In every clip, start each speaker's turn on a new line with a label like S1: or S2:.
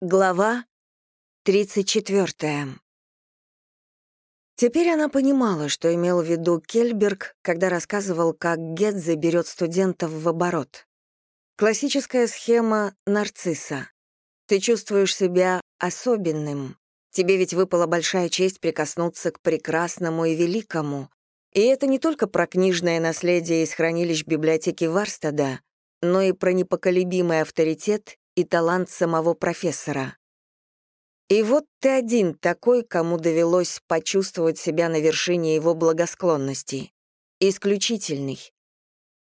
S1: Глава 34. Теперь она понимала, что имел в виду Кельберг, когда рассказывал, как Гетзе берет студентов в оборот. Классическая схема нарцисса. Ты чувствуешь себя особенным. Тебе ведь выпала большая честь прикоснуться к прекрасному и великому. И это не только про книжное наследие из хранилищ библиотеки Варстада, но и про непоколебимый авторитет и талант самого профессора. И вот ты один такой, кому довелось почувствовать себя на вершине его благосклонности. Исключительный.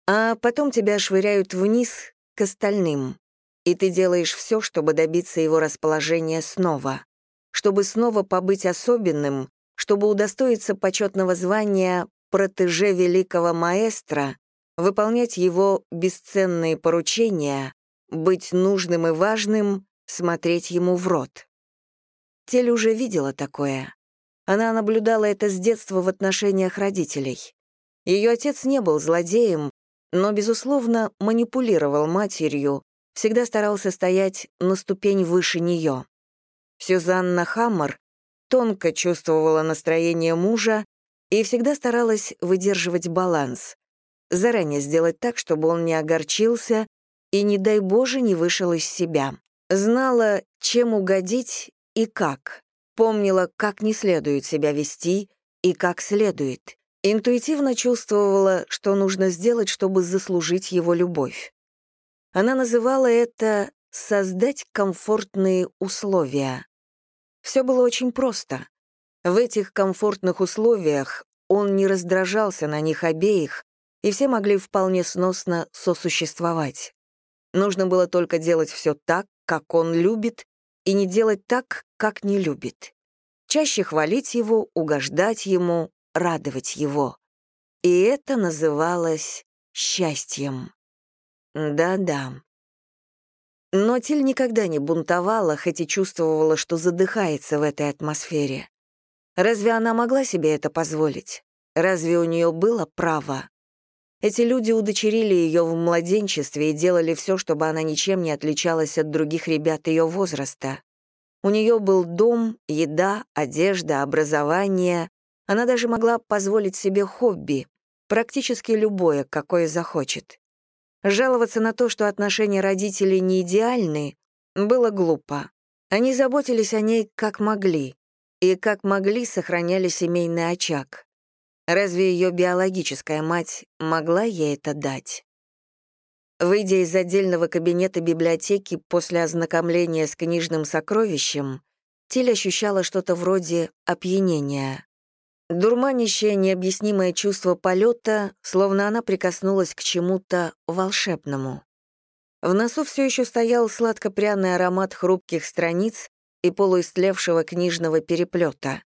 S1: А потом тебя швыряют вниз к остальным, и ты делаешь все, чтобы добиться его расположения снова, чтобы снова побыть особенным, чтобы удостоиться почетного звания протеже великого маэстро, выполнять его бесценные поручения, быть нужным и важным, смотреть ему в рот. Тель уже видела такое. Она наблюдала это с детства в отношениях родителей. Ее отец не был злодеем, но, безусловно, манипулировал матерью, всегда старался стоять на ступень выше нее. Сюзанна Хаммер тонко чувствовала настроение мужа и всегда старалась выдерживать баланс, заранее сделать так, чтобы он не огорчился и, не дай Боже, не вышел из себя. Знала, чем угодить и как. Помнила, как не следует себя вести и как следует. Интуитивно чувствовала, что нужно сделать, чтобы заслужить его любовь. Она называла это «создать комфортные условия». Все было очень просто. В этих комфортных условиях он не раздражался на них обеих, и все могли вполне сносно сосуществовать. Нужно было только делать все так, как он любит, и не делать так, как не любит. Чаще хвалить его, угождать ему, радовать его. И это называлось счастьем. Да-да. Но Тиль никогда не бунтовала, хоть и чувствовала, что задыхается в этой атмосфере. Разве она могла себе это позволить? Разве у нее было право? Эти люди удочерили ее в младенчестве и делали все, чтобы она ничем не отличалась от других ребят ее возраста. У нее был дом, еда, одежда, образование. Она даже могла позволить себе хобби, практически любое, какое захочет. Жаловаться на то, что отношения родителей не идеальны, было глупо. Они заботились о ней как могли, и как могли сохраняли семейный очаг. Разве ее биологическая мать могла ей это дать? Выйдя из отдельного кабинета библиотеки после ознакомления с книжным сокровищем, Тиль ощущала что-то вроде опьянения. Дурманящее необъяснимое чувство полета, словно она прикоснулась к чему-то волшебному. В носу все еще стоял сладко-пряный аромат хрупких страниц и полуистлевшего книжного переплета.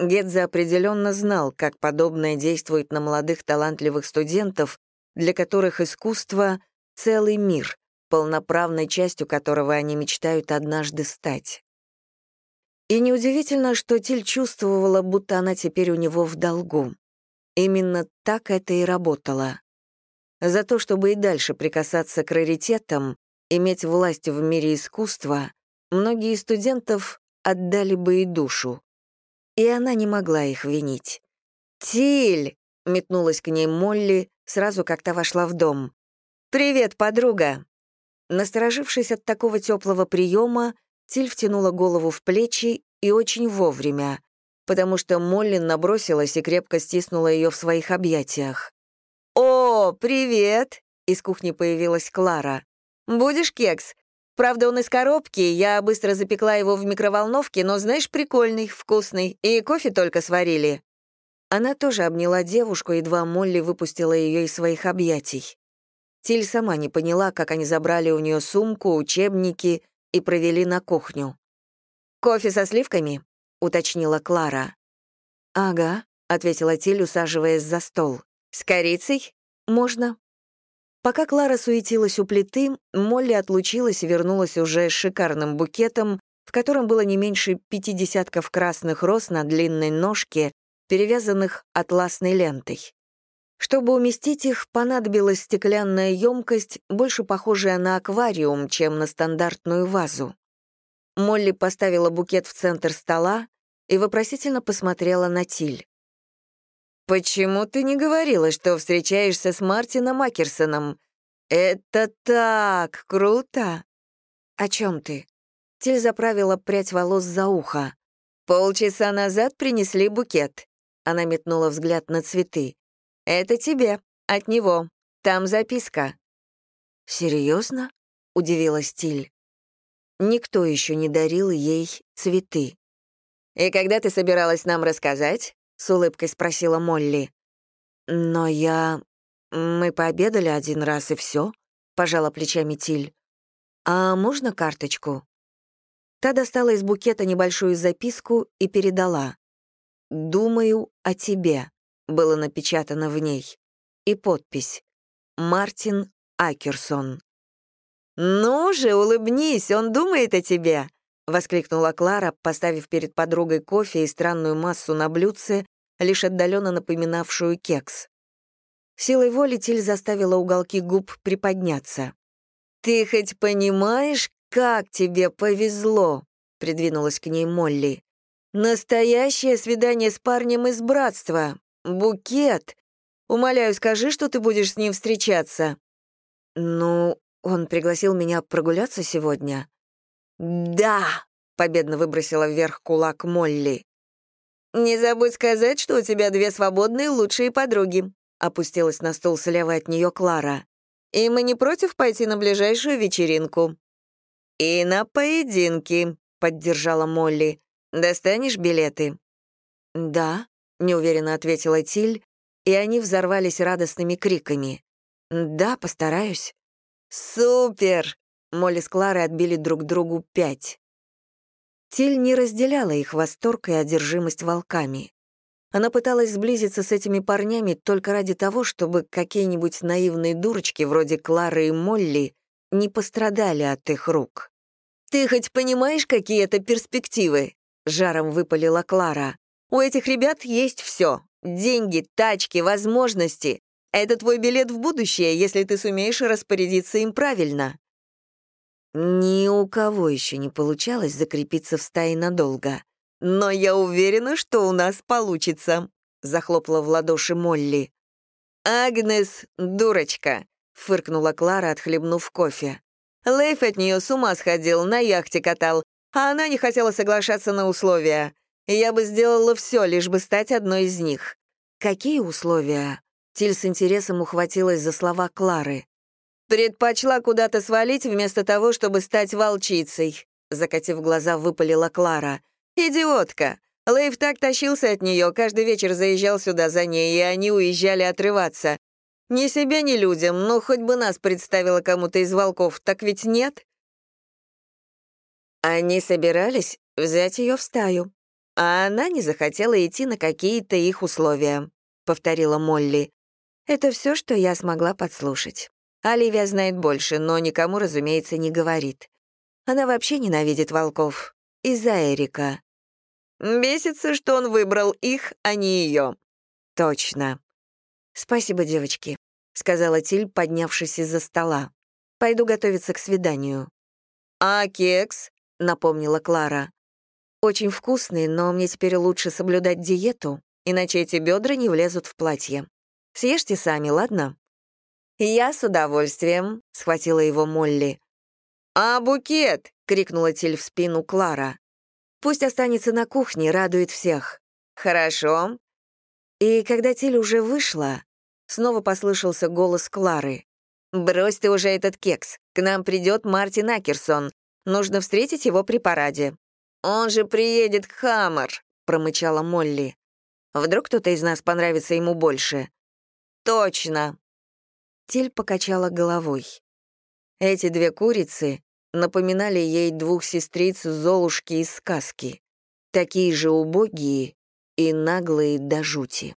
S1: Гетзе определенно знал, как подобное действует на молодых талантливых студентов, для которых искусство — целый мир, полноправной частью которого они мечтают однажды стать. И неудивительно, что Тиль чувствовала, будто она теперь у него в долгу. Именно так это и работало. За то, чтобы и дальше прикасаться к раритетам, иметь власть в мире искусства, многие студентов отдали бы и душу и она не могла их винить. «Тиль!» — метнулась к ней Молли, сразу как-то вошла в дом. «Привет, подруга!» Насторожившись от такого теплого приема, Тиль втянула голову в плечи и очень вовремя, потому что Молли набросилась и крепко стиснула ее в своих объятиях. «О, привет!» — из кухни появилась Клара. «Будешь кекс? Правда, он из коробки, я быстро запекла его в микроволновке, но, знаешь, прикольный, вкусный, и кофе только сварили». Она тоже обняла девушку, едва Молли выпустила ее из своих объятий. Тиль сама не поняла, как они забрали у нее сумку, учебники и провели на кухню. «Кофе со сливками?» — уточнила Клара. «Ага», — ответила Тиль, усаживаясь за стол. «С корицей? Можно?» Пока Клара суетилась у плиты, Молли отлучилась и вернулась уже с шикарным букетом, в котором было не меньше пяти десятков красных роз на длинной ножке, перевязанных атласной лентой. Чтобы уместить их, понадобилась стеклянная емкость, больше похожая на аквариум, чем на стандартную вазу. Молли поставила букет в центр стола и вопросительно посмотрела на Тиль. «Почему ты не говорила, что встречаешься с Мартином Акерсоном? Это так круто!» «О чем ты?» Тиль заправила прядь волос за ухо. «Полчаса назад принесли букет». Она метнула взгляд на цветы. «Это тебе, от него. Там записка». «Серьезно?» — удивилась Тиль. Никто еще не дарил ей цветы. «И когда ты собиралась нам рассказать?» — с улыбкой спросила Молли. «Но я... Мы пообедали один раз, и все, пожала плечами Тиль. «А можно карточку?» Та достала из букета небольшую записку и передала. «Думаю о тебе», — было напечатано в ней. И подпись. «Мартин Акерсон». «Ну же, улыбнись, он думает о тебе!» — воскликнула Клара, поставив перед подругой кофе и странную массу на блюдце, лишь отдаленно напоминавшую кекс. Силой воли Тиль заставила уголки губ приподняться. «Ты хоть понимаешь, как тебе повезло?» — придвинулась к ней Молли. «Настоящее свидание с парнем из братства. Букет. Умоляю, скажи, что ты будешь с ним встречаться». «Ну, он пригласил меня прогуляться сегодня?» «Да!» — победно выбросила вверх кулак Молли. «Не забудь сказать, что у тебя две свободные лучшие подруги», — опустилась на стул слева от нее Клара. «И мы не против пойти на ближайшую вечеринку». «И на поединки», — поддержала Молли. «Достанешь билеты?» «Да», — неуверенно ответила Тиль, и они взорвались радостными криками. «Да, постараюсь». «Супер!» — Молли с Кларой отбили друг другу пять. Тиль не разделяла их восторг и одержимость волками. Она пыталась сблизиться с этими парнями только ради того, чтобы какие-нибудь наивные дурочки вроде Клары и Молли не пострадали от их рук. «Ты хоть понимаешь, какие это перспективы?» — жаром выпалила Клара. «У этих ребят есть все: деньги, тачки, возможности. Это твой билет в будущее, если ты сумеешь распорядиться им правильно». Ни у кого еще не получалось закрепиться в стае надолго. «Но я уверена, что у нас получится», — захлопала в ладоши Молли. «Агнес, дурочка», — фыркнула Клара, отхлебнув кофе. Лейф от нее с ума сходил, на яхте катал, а она не хотела соглашаться на условия. Я бы сделала все, лишь бы стать одной из них. «Какие условия?» Тиль с интересом ухватилась за слова Клары. «Предпочла куда-то свалить вместо того, чтобы стать волчицей», закатив глаза, выпалила Клара. «Идиотка! Лейв так тащился от нее, каждый вечер заезжал сюда за ней, и они уезжали отрываться. Ни себе, ни людям, ну хоть бы нас представила кому-то из волков, так ведь нет?» Они собирались взять ее в стаю, а она не захотела идти на какие-то их условия, повторила Молли. Это все, что я смогла подслушать. Оливия знает больше, но никому, разумеется, не говорит. Она вообще ненавидит волков. Из-за Эрика. Бесится, что он выбрал их, а не ее. Точно. Спасибо, девочки, сказала Тиль, поднявшись из-за стола. Пойду готовиться к свиданию. А кекс? напомнила Клара. Очень вкусный, но мне теперь лучше соблюдать диету, иначе эти бедра не влезут в платье. Съешьте сами, ладно?» «Я с удовольствием», — схватила его Молли. «А букет?» — крикнула Тиль в спину Клара. «Пусть останется на кухне, радует всех». «Хорошо». И когда Тиль уже вышла, снова послышался голос Клары. «Брось ты уже этот кекс. К нам придет Мартин Акерсон. Нужно встретить его при параде». «Он же приедет к Хаммер», — промычала Молли. «Вдруг кто-то из нас понравится ему больше?» «Точно!» Тиль покачала головой. Эти две курицы напоминали ей двух сестриц Золушки из сказки, такие же убогие и наглые до жути.